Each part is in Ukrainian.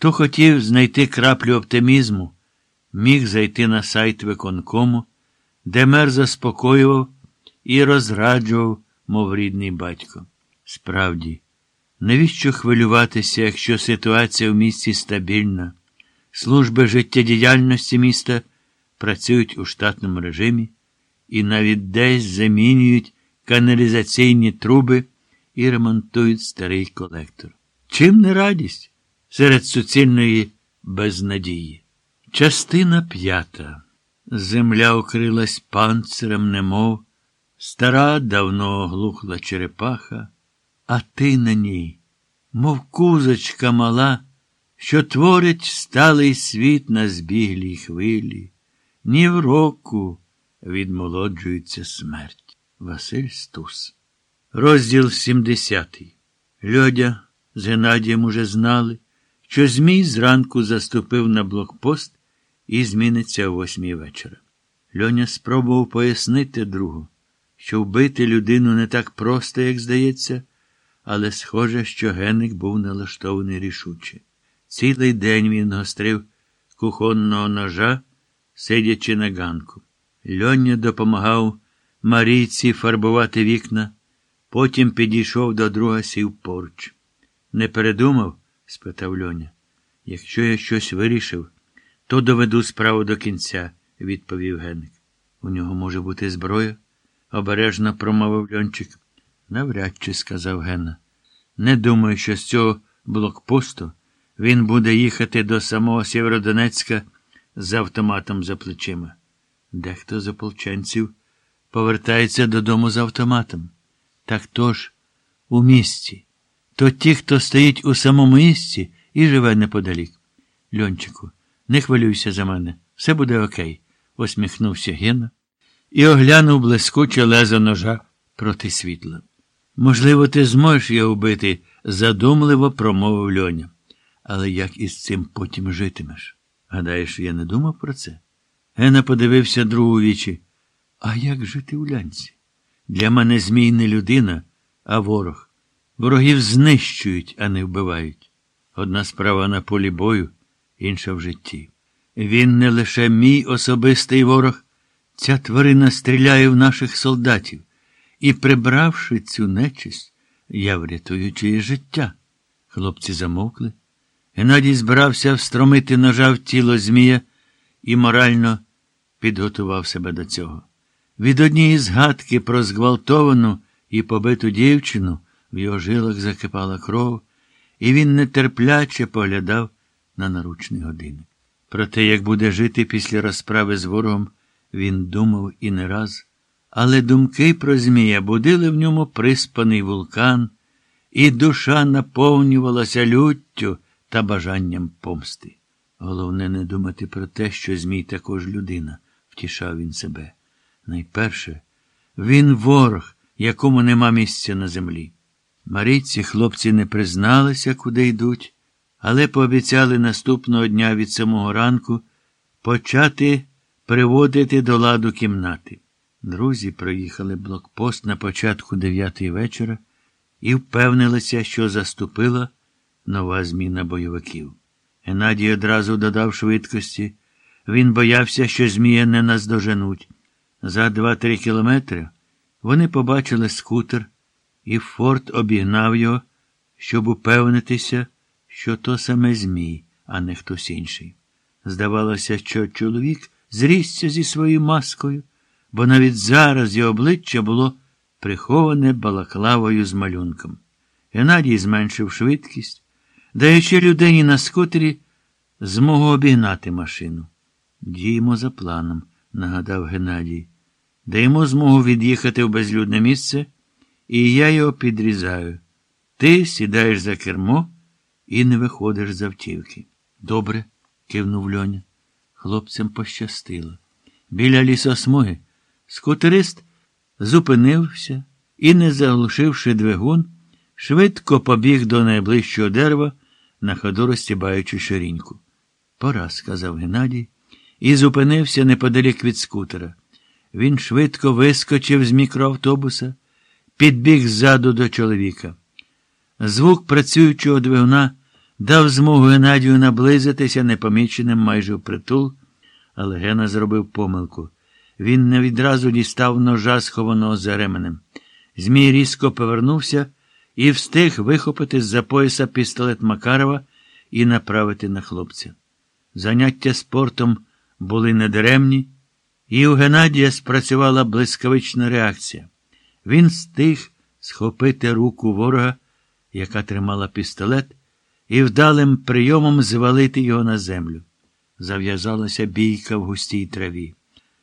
Хто хотів знайти краплю оптимізму, міг зайти на сайт виконкому, де мер заспокоював і розраджував, мов рідний батько. Справді, навіщо хвилюватися, якщо ситуація в місті стабільна? Служби життєдіяльності міста працюють у штатному режимі і навіть десь замінюють каналізаційні труби і ремонтують старий колектор. Чим не радість серед суцільної безнадії? Частина п'ята. Земля укрилась панцирем, немов стара, давно оглухла черепаха, а ти на ній, мов кузочка мала, що творить сталий світ на збіглій хвилі. Ні в року відмолоджується смерть. Василь Стус. Розділ 70. Льодя з Геннадієм уже знали, що Змій зранку заступив на блокпост і зміниться о восьмій вечора. Льоня спробував пояснити другу, що вбити людину не так просто, як здається, але схоже, що Геник був налаштований рішуче. Цілий день він гострив кухонного ножа, сидячи на ганку. Льоня допомагав Марійці фарбувати вікна, потім підійшов до друга сів поруч. Не передумав? Спитав Льоня. Якщо я щось вирішив, то доведу справу до кінця, відповів Геник. У нього може бути зброя, обережно промовив Льончик. Навряд чи, сказав Гена. Не думаю, що з цього блокпосту він буде їхати до самого Сєвєродонецька з автоматом за плечима. Дехто з ополченців повертається додому з автоматом. Так то ж, у місті. То ті, хто стоїть у самому місці і живе неподалік. Льончику, не хвилюйся за мене, все буде окей, усміхнувся Гена і оглянув блискуче лезо ножа проти світла. Можливо, ти зможеш його вбити, задумливо промовив Льоня. Але як із цим потім житимеш? Гадаєш, я не думав про це? Гена подивився другу вічі. А як жити у лянці? Для мене Змій не людина, а ворог. Ворогів знищують, а не вбивають. Одна справа на полі бою, інша в житті. Він не лише мій особистий ворог, ця тварина стріляє в наших солдатів. І, прибравши цю нечисть, я врятую чиє життя. Хлопці замовкли. Геннадій збирався встромити ножа в тіло Змія і морально підготував себе до цього. Від однієї згадки про зґвалтовану і побиту дівчину в його жилах закипала кров, і він нетерпляче поглядав на наручний годинник. Про те, як буде жити після розправи з ворогом, він думав і не раз, але думки про Змія будили в ньому приспаний вулкан, і душа наповнювалася люттю та бажанням помсти. Головне, не думати про те, що Змій також людина, втішав він себе. Найперше, він ворог, якому нема місця на землі. Марійці хлопці не призналися, куди йдуть, але пообіцяли наступного дня від самого ранку почати приводити до ладу кімнати. Друзі проїхали блокпост на початку дев'ятої вечора і впевнилися, що заступила нова зміна бойовиків. Геннадій одразу додав швидкості. Він боявся, що Змія не наздоженуть. За два-три кілометри вони побачили скутер, і Форт обігнав його, щоб упевнитися, що то саме Змій, а не хтось інший. Здавалося, що чоловік зрісся зі своєю маскою, бо навіть зараз його обличчя було приховане балаклавою з малюнком. Геннадій зменшив швидкість, даючи людині на скутері змогу обігнати машину. Діємо за планом, нагадав Геннадій. Даємо змогу від'їхати в безлюдне місце, і я його підрізаю. Ти сідаєш за кермо і не виходиш з автівки. Добре, кивнув Льоня. Хлопцям пощастило. Біля лісосмуги скутерист зупинився і, не заглушивши двигун, швидко побіг до найближчого дерева, на ходу розстібаючи ширіньку. Пора, сказав Геннадій, і зупинився неподалік від скутера. Він швидко вискочив з мікроавтобуса, підбіг ззаду до чоловіка. Звук працюючого двигуна дав змогу Геннадію наблизитися непоміченим майже впритул, але Гена зробив помилку. Він не відразу дістав ножа, схованого за ременем. Змій різко повернувся і встиг вихопити з-за пояса пістолет Макарова і направити на хлопця. Заняття спортом були недаремні, і у Геннадія спрацювала блискавична реакція. Він встиг схопити руку ворога, яка тримала пістолет, і вдалим прийомом звалити його на землю. Зав'язалася бійка в густій траві.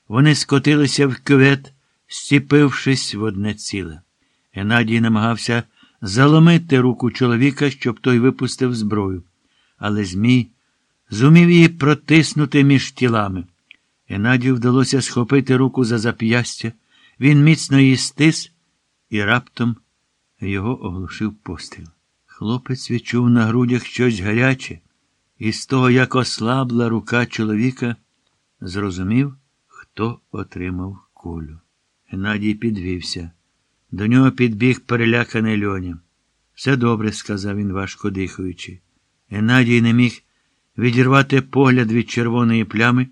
Вони скотилися в кювет, стіпившись в одне ціле. Геннадій намагався заломити руку чоловіка, щоб той випустив зброю. Але Змій зумів її протиснути між тілами. Геннадію вдалося схопити руку за зап'ястя. Він міцно її стис, і раптом його оглушив постріл. Хлопець відчув на грудях щось гаряче, і з того, як ослабла рука чоловіка, зрозумів, хто отримав кулю. Геннадій підвівся. До нього підбіг переляканий льоня. Все добре, сказав він, важко дихаючи. Геннадій не міг відірвати погляд від червоної плями,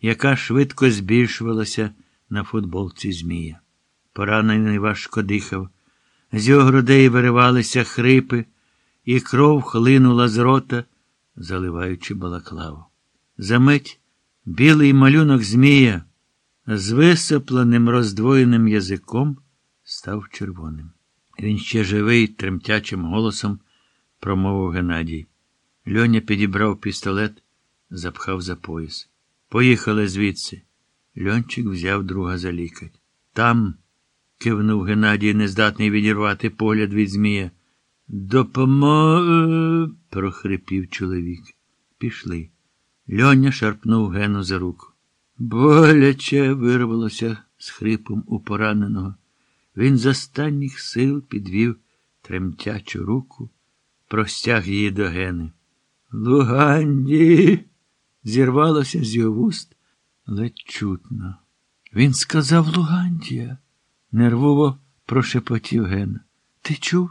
яка швидко збільшувалася на футболці Змія. Поранений важко дихав. З його грудей виривалися хрипи, і кров хлинула з рота, заливаючи балаклаву. Замить білий малюнок Змія з висопленим роздвоєним язиком став червоним. Він ще живий, тремтячим голосом промовив Геннадій. Льоня підібрав пістолет, запхав за пояс. Поїхали звідси. Льончик взяв друга за лікать. Там, кивнув Геннадій, нездатний відірвати погляд від Змія. Допомо. прохрипів чоловік. Пішли. Льоня шарпнув Гену за руку. Боляче вирвалося з хрипом у пораненого. Він з останніх сил підвів тремтячу руку, простяг її до Гени. Луганді. зірвалося з його вуст ледь чутно. Він сказав Лугандія, нервово прошепотів Гена. Ти чув?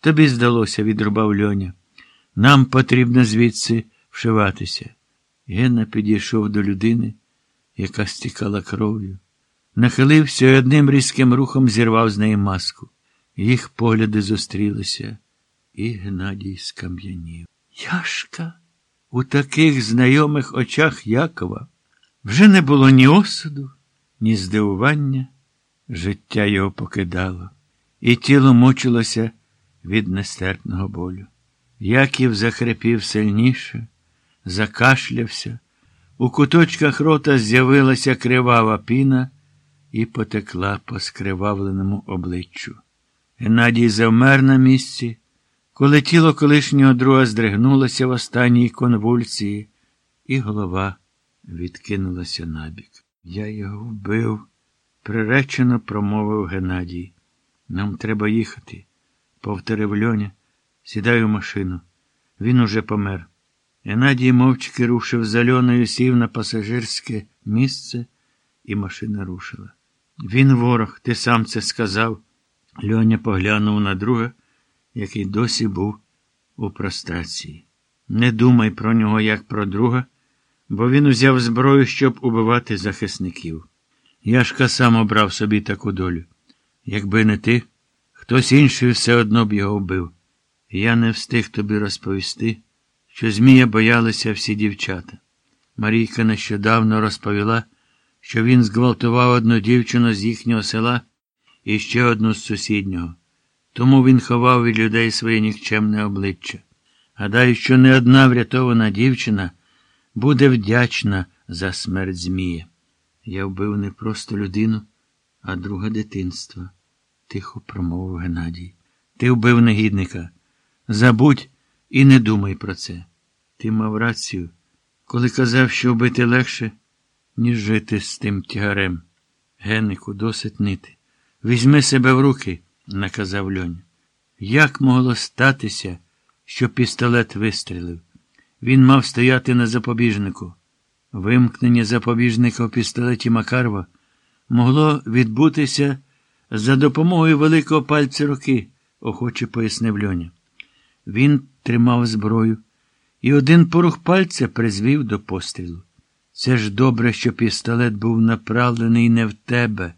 Тобі здалося, відрубав льоня. Нам потрібно звідси вшиватися. Гена підійшов до людини, яка стікала кров'ю. Нахилився і одним різким рухом зірвав з неї маску. Їх погляди зустрілися, і Геннадій скам'янів. Яшка, у таких знайомих очах Якова вже не було ні осуду, ні здивування. Життя його покидало, і тіло мучилося від нестерпного болю. Яків захрипів сильніше, закашлявся, у куточках рота з'явилася кривава піна і потекла по скривавленому обличчю. Геннадій завмер на місці, коли тіло колишнього друга здригнулося в останній конвульсії, і голова відкинулася набік. Я його вбив, приречено промовив Геннадій. Нам треба їхати, повторив льоня, сідай у машину. Він уже помер. Геннадій мовчки рушив за льоною, сів на пасажирське місце, і машина рушила. Він ворог, ти сам це сказав. Льоня поглянув на друга, який досі був у прострації. Не думай про нього, як про друга, бо він узяв зброю, щоб убивати захисників. Яшка сам обрав собі таку долю. Якби не ти, хтось інший все одно б його вбив. Я не встиг тобі розповісти, що Змія боялися всі дівчата. Марійка нещодавно розповіла, що він зґвалтував одну дівчину з їхнього села і ще одну з сусіднього. Тому він ховав від людей своє нікчемне обличчя. Гадаю, що не одна врятована дівчина буде вдячна за смерть Змія. Я вбив не просто людину, а друга дитинства, тихо промовив Геннадій. Ти вбив негідника. Забудь і не думай про це. Ти мав рацію, коли казав, що вбити легше, ніж жити з тим тягарем. Геннику, досить нити. Візьми себе в руки, наказав льонь. Як могло статися, що пістолет вистрілив? Він мав стояти на запобіжнику. Вимкнення запобіжника в пістолеті Макарова могло відбутися за допомогою великого пальця руки, охоче пояснив льоня. Він тримав зброю і один порух пальця призвів до пострілу. Це ж добре, що пістолет був направлений не в тебе,